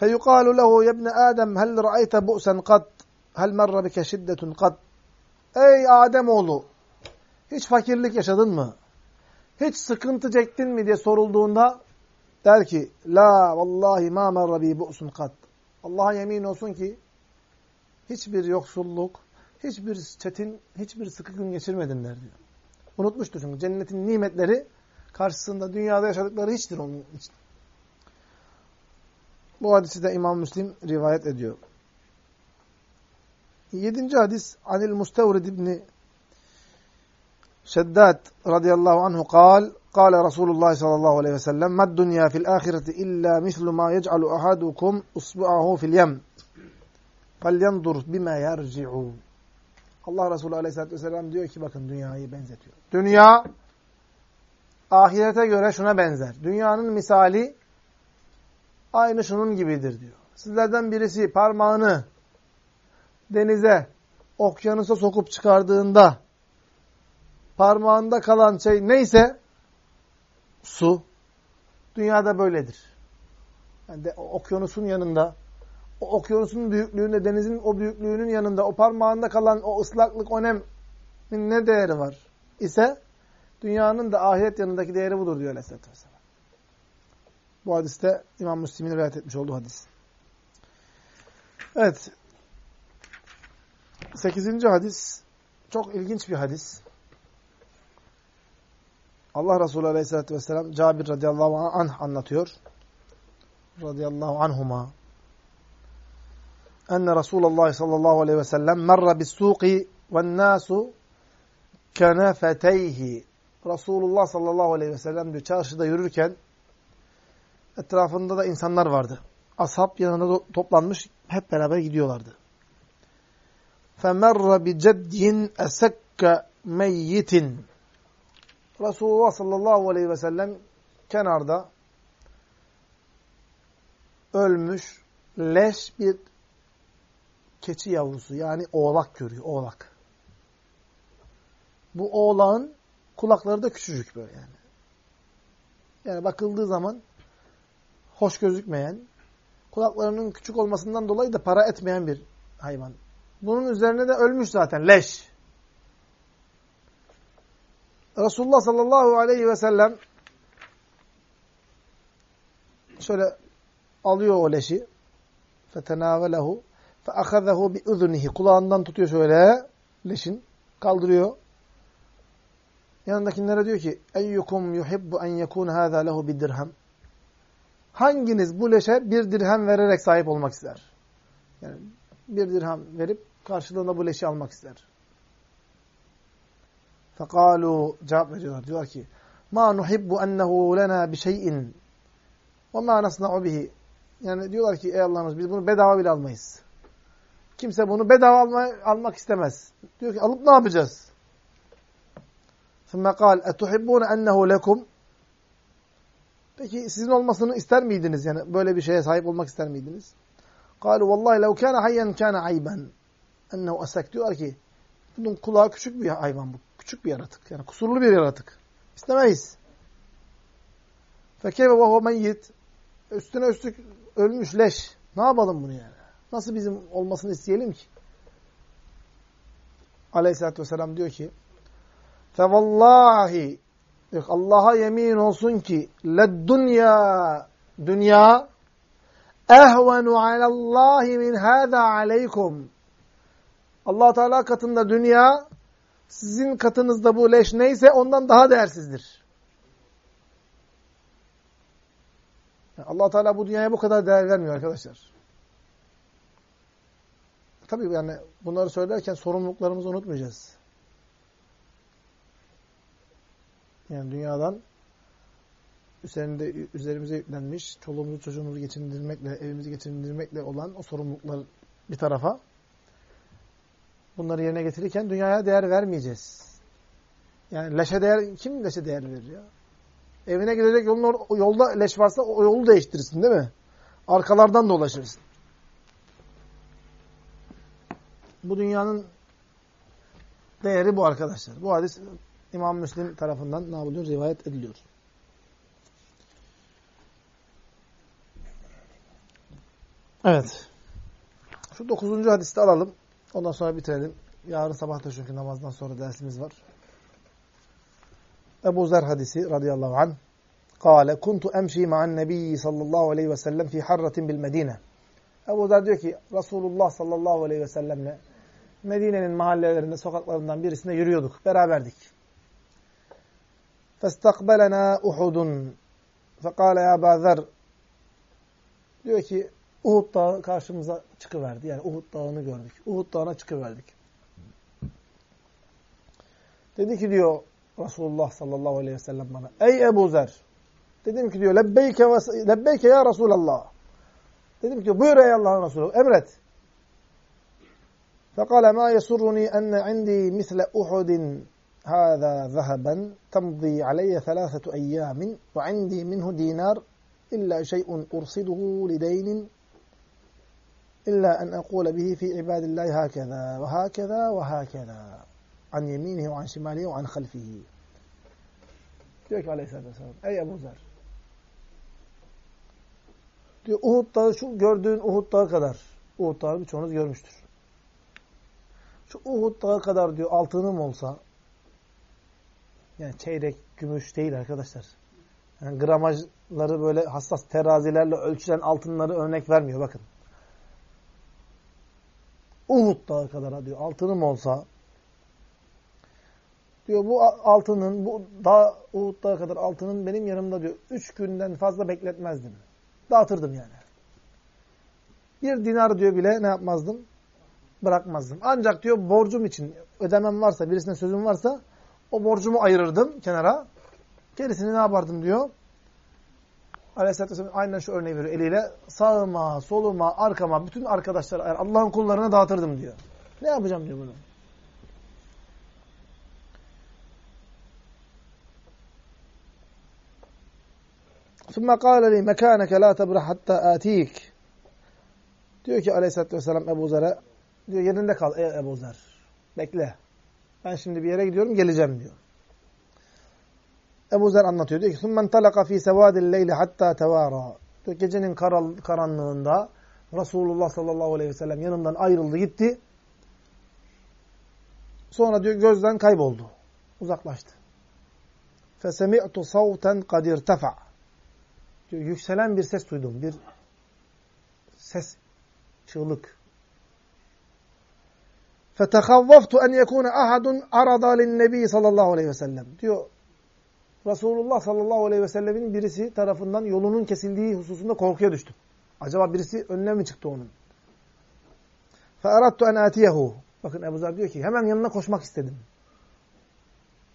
فَيُقَالُ لَهُ يَبْنَ آدَمْ هَلْ رَأَيْتَ بُؤْسًا قَدْ هَلْ مَرَّ بِكَ شِدَّةٌ قَدْ Ey Ademoğlu! Hiç fakirlik yaşadın mı? Hiç sıkıntı çektin mi diye sorulduğunda der ki La vallahi ma merra bi bu'sun kat. Allah'a yemin olsun ki hiçbir yoksulluk, hiçbir çetin, hiçbir sıkı gün geçirmedim der diyor. Unutmuştur çünkü cennetin nimetleri karşısında dünyada yaşadıkları hiçtir onun için. Bu hadisi de İmam Müslim rivayet ediyor. Yedinci hadis Anil Mustevrid İbni Şeddat radıyallahu anhu kal قال رسول الله صلى الله عليه وسلم ما الدنيا في الآخرة إلا مثل ما يجعل أحدكم أصبعه في اليم فلينظر بما يرجع Allah Resulü Aleyhisselatü Vesselam diyor ki bakın dünyayı benzetiyor. Dünya ahirete göre şuna benzer. Dünyanın misali aynı şunun gibidir diyor. Sizlerden birisi parmağını denize, okyanusa sokup çıkardığında parmağında kalan şey neyse su dünyada böyledir. Yani de, okyanusun yanında o okyanusun büyüklüğünde, denizin o büyüklüğünün yanında o parmağında kalan o ıslaklık, o nemin ne değeri var ise dünyanın da ahiret yanındaki değeri budur diyor Aleyhisselatü Vesselam. Bu hadiste İmam Müslim'in rivayet etmiş olduğu hadis. Evet. Sekizinci hadis çok ilginç bir hadis. Allah Resulü Aleyhisselatü Vesselam Cabir radıyallahu anh anlatıyor. Radıyallahu anhuma Enne Resulullah sallallahu aleyhi ve sellem merra bis suqi ven nasu kenefeteyhi. Resulullah sallallahu aleyhi ve sellem diyor çarşıda yürürken etrafında da insanlar vardı. Ashab yanına toplanmış hep beraber gidiyorlardı. فَمَرَّ بِجَدْيٍ اَسَكَّ مَيِّتٍ Resulullah sallallahu aleyhi ve sellem kenarda ölmüş, leş bir keçi yavrusu yani oğlak görüyor, oğlak. Bu oğlağın kulakları da küçücük böyle yani. Yani bakıldığı zaman hoş gözükmeyen, kulaklarının küçük olmasından dolayı da para etmeyen bir hayvan. Bunun üzerine de ölmüş zaten leş. Resulullah sallallahu aleyhi ve sellem şöyle alıyor o leşi fetenavelehu bi uzunihi kulağından tutuyor şöyle leşin kaldırıyor. Yanındakilere diyor ki yuhibbu en yekun hâzâ lehu bir dirhem. Hanginiz bu leşe bir dirhem vererek sahip olmak ister? Yani bir dirhem verip karşılığında bu leşi almak ister. Fekalu cevap veriyorlar. Diyorlar ki ennehu lena bi şey'in ve ma nasna'u bihi. Yani diyorlar ki ey Allah'ımız biz bunu bedava bile almayız. Kimse bunu bedava alma, almak istemez. Diyor ki alıp ne yapacağız? ثُمَّ قَالْ اَتُحِبُّونَ اَنَّهُ لَكُمْ Peki sizin olmasını ister miydiniz? Yani böyle bir şeye sahip olmak ister miydiniz? قَالُوا وَاللّٰهِ لَوْ كَانَ حَيًّا كَانَ عَيْبًا اَنَّهُ أَسَكْ Diyorlar ki bunun kulağı küçük bir hayvan bu. Küçük bir yaratık. Yani kusurlu bir yaratık. İstemeyiz. فَكَيْفَ وَهُوَ meyyit Üstüne üstlük ölmüş leş. Ne yapalım bunu yani? Nasıl bizim olmasını isteyelim ki? Aleyhisselatü Vesselam diyor ki فَوَاللّٰهِ Allah'a yemin olsun ki لَدْدُنْيَا Dünya ehvenu alallahi min hâzâ aleykum allah Teala katında dünya sizin katınızda bu leş neyse ondan daha değersizdir. allah Teala bu dünyaya bu kadar değer vermiyor arkadaşlar. Tabii yani bunları söylerken sorumluluklarımızı unutmayacağız. Yani dünyadan üzerinde üzerimize yüklenmiş, çoluğumuzu çocuğumuzu geçindirmekle, evimizi geçindirmekle olan o sorumluluklar bir tarafa bunları yerine getirirken dünyaya değer vermeyeceğiz. Yani leşe değer, kim leşe değer verir ya? Evine gidecek yolun yolda leş varsa o yolu değiştirirsin değil mi? Arkalardan dolaşırsın. Bu dünyanın değeri bu arkadaşlar. Bu hadis İmam Müslim tarafından ne yapılıyor? Rivayet ediliyor. Evet. Şu dokuzuncu hadiste alalım. Ondan sonra bitirelim. Yarın sabah da çünkü namazdan sonra dersimiz var. Ebu Zer hadisi radıyallahu anh. Kale kuntu emşi ma'an nebiyyi sallallahu aleyhi ve sellem fi harratin bil Medine. Ebu Zer diyor ki Resulullah sallallahu aleyhi ve sellemle Medine'nin mahallelerinde, sokaklarından birisinde yürüyorduk. Beraberdik. فَاسْتَقْبَلَنَا اُحُدٌ فَقَالَ يَا بَذَرْ Diyor ki Uhud dağı karşımıza çıkıverdi. Yani Uhud dağını gördük. Uhud dağına çıkıverdik. Dedi ki diyor Resulullah sallallahu aleyhi ve sellem bana. Ey Ebu Zer. Dedim ki diyor lebbeyke, ve, lebbeyke ya Resulallah. Dedim ki buyur ey Allah'ın Resulü. Emret. فقال ما يسرني أن عندي مثل أحد هذا ذهبا تمضي علي ثلاثة أيام وعندي منه دينار إلا شيء أرصده لدين إلا أن أقول به في عباد الله هكذا وهكذا وهكذا عن يمينه وعن شماله وعن خلفه diyor ki aleyhissalatü vesselam ey Ebu Zer diyor Uhud dağı şu gördüğün Uhud dağı kadar Uhud dağı birçoğunuz görmüştür şu Uhud dağı kadar diyor altınım olsa yani çeyrek gümüş değil arkadaşlar. Yani gramajları böyle hassas terazilerle ölçülen altınları örnek vermiyor bakın. Uhud dağı kadar diyor altınım olsa diyor bu altının bu dağ Uhud dağı kadar altının benim yanımda diyor üç günden fazla bekletmezdim. Dağıtırdım yani. Bir dinar diyor bile ne yapmazdım? bırakmazdım. Ancak diyor borcum için ödemem varsa, birisine sözüm varsa o borcumu ayırırdım kenara. Gerisini ne yapardım diyor. Aleyhisselatü Vesselam aynen şu örneği veriyor eliyle. Sağıma, soluma, arkama, bütün arkadaşlar yani Allah'ın kullarına dağıtırdım diyor. Ne yapacağım diyor bunu. ثُمَّ قَالَ لِي مَكَانَكَ لَا تَبْرَحْ حَتَّى آتِيكَ Diyor ki aleyhissalatü vesselam Ebu Zer'e Diyor yerinde kal ey Ebu Zer. Bekle. Ben şimdi bir yere gidiyorum geleceğim diyor. Ebu Zer anlatıyor. Diyor ki ثُمَّنْ تَلَقَ ف۪ي سَوَادِ اللَّيْلِ حَتَّى تَوَارَى Diyor gecenin karanlığında Resulullah sallallahu aleyhi ve sellem yanımdan ayrıldı gitti. Sonra diyor gözden kayboldu. Uzaklaştı. فَسَمِعْتُ صَوْتًا قَدْ اِرْتَفَعْ diyor, Yükselen bir ses duydum. Bir ses, çığlık. فَتَخَوَّفْتُ اَنْ يَكُونَ اَحَدٌ عَرَضَ لِلنَّب۪ي sallallahu aleyhi ve sellem. Diyor, Resulullah sallallahu aleyhi ve sellemin birisi tarafından yolunun kesildiği hususunda korkuya düştüm. Acaba birisi önüne mi çıktı onun? فَاَرَدْتُ اَنْ اَتِيَهُ Bakın Ebu Zer diyor ki hemen yanına koşmak istedim.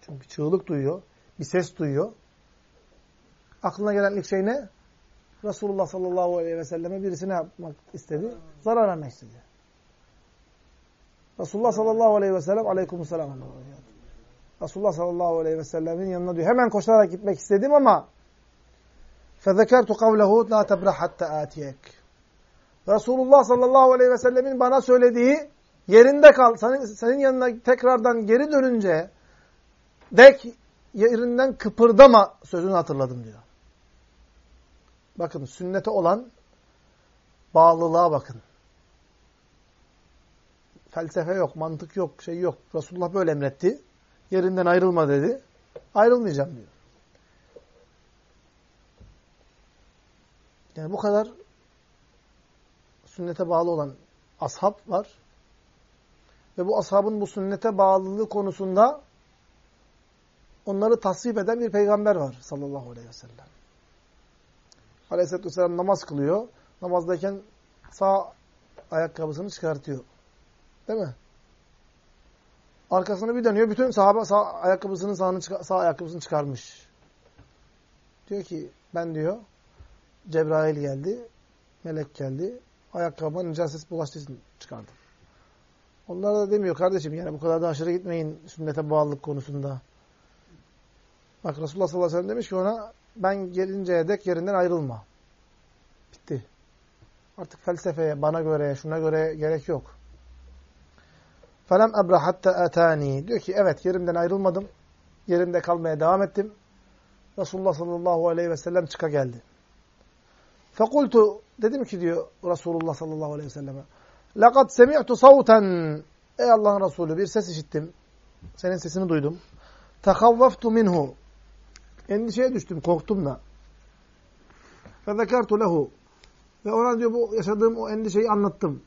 Çünkü çığlık duyuyor, bir ses duyuyor. Aklına gelen ilk şey ne? Resulullah sallallahu aleyhi ve selleme birisi ne yapmak istedi? Zarar vermek istedi. Resulullah sallallahu aleyhi ve sellem aleykümselam. Resulullah sallallahu aleyhi ve sellemin yanına diyor. Hemen koşarak gitmek istedim ama فَذَكَرْتُ قَوْلَهُ لَا تَبْرَحْ حَتَّى آتِيَكَ Resulullah sallallahu aleyhi ve sellemin bana söylediği yerinde kal. Senin, senin yanına tekrardan geri dönünce dek yerinden kıpırdama sözünü hatırladım diyor. Bakın sünnete olan bağlılığa bakın. Felsefe yok, mantık yok, şey yok. Resulullah böyle emretti. Yerinden ayrılma dedi. Ayrılmayacağım diyor. Yani bu kadar sünnete bağlı olan ashab var. Ve bu ashabın bu sünnete bağlılığı konusunda onları tasvip eden bir peygamber var sallallahu aleyhi ve sellem. Aleyhisselatü vesselam namaz kılıyor. Namazdayken sağ ayakkabısını çıkartıyor. Değil mi? Arkasını bir dönüyor. Bütün sahaba sağ ayakkabısının sağını, sağ ayakkabısını çıkarmış. Diyor ki ben diyor Cebrail geldi. Melek geldi. Ayakkabıma nicaset bulaştığı için çıkardım. Onlar da demiyor kardeşim yani bu kadar da aşırı gitmeyin sünnete bağlılık konusunda. Bak Resulullah sallallahu aleyhi ve sellem demiş ki ona ben gelinceye dek yerinden ayrılma. Bitti. Artık felsefeye, bana göre, şuna göre gerek yok. Felem ebra hatta atani. Diyor ki evet yerimden ayrılmadım. Yerimde kalmaya devam ettim. Resulullah sallallahu aleyhi ve sellem çıka geldi. Fekultu dedim ki diyor Resulullah sallallahu aleyhi ve selleme. Lekad semi'tu savten. Ey Allah'ın Resulü bir ses işittim. Senin sesini duydum. Tekavvaftu minhu Endişeye düştüm, korktum da. Fezekertu lehu. Ve ona diyor bu yaşadığım o endişeyi anlattım.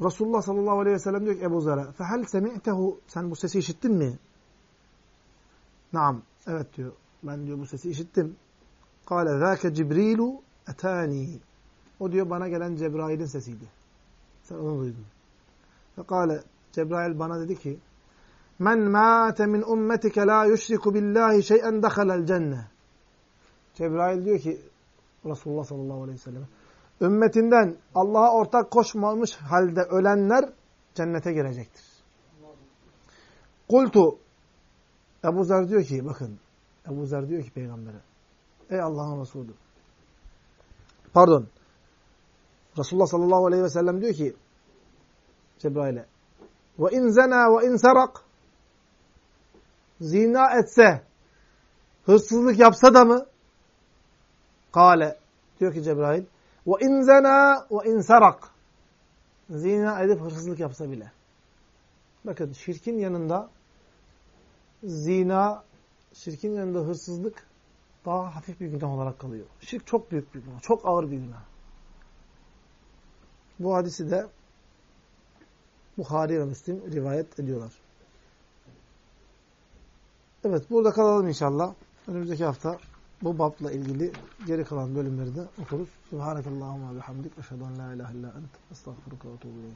Resulullah sallallahu aleyhi ve sellem diyor ki Ebu Zer'e فَهَلْ سَمِعْتَهُ Sen bu sesi işittin mi? Naam. Evet diyor. Ben diyor bu sesi işittim. قَالَ ذَاكَ جِبْرِيلُ اَتَانِي O diyor bana gelen Cebrail'in sesiydi. Sen onu duydun. فَقَالَ Cebrail bana dedi ki Men mâte min ummetike la yüşriku billahi şey'en dehalel cenne. Cebrail diyor ki Resulullah sallallahu aleyhi ve sellem ümmetinden Allah'a ortak koşmamış halde ölenler cennete girecektir. Kultu Ebu Zer diyor ki bakın Ebu Zer diyor ki peygambere ey Allah'ın Resulü pardon Resulullah sallallahu aleyhi ve sellem diyor ki Cebrail'e ve in zena ve in sarak zina etse hırsızlık yapsa da mı? Kale diyor ki Cebrail ve in zena ve in sarak zina edip hırsızlık yapsa bile. Bakın şirkin yanında zina, şirkin yanında hırsızlık daha hafif bir günah olarak kalıyor. Şirk çok büyük bir günah, çok ağır bir günah. Bu hadisi de Bukhari ve Müslim rivayet ediyorlar. Evet, burada kalalım inşallah. Önümüzdeki hafta bu babla ilgili geri kalan bölümleri de okuruz. Subhanakallahumma bihamdik. Eşhedü en la ilahe illa ent. Estağfurullah ve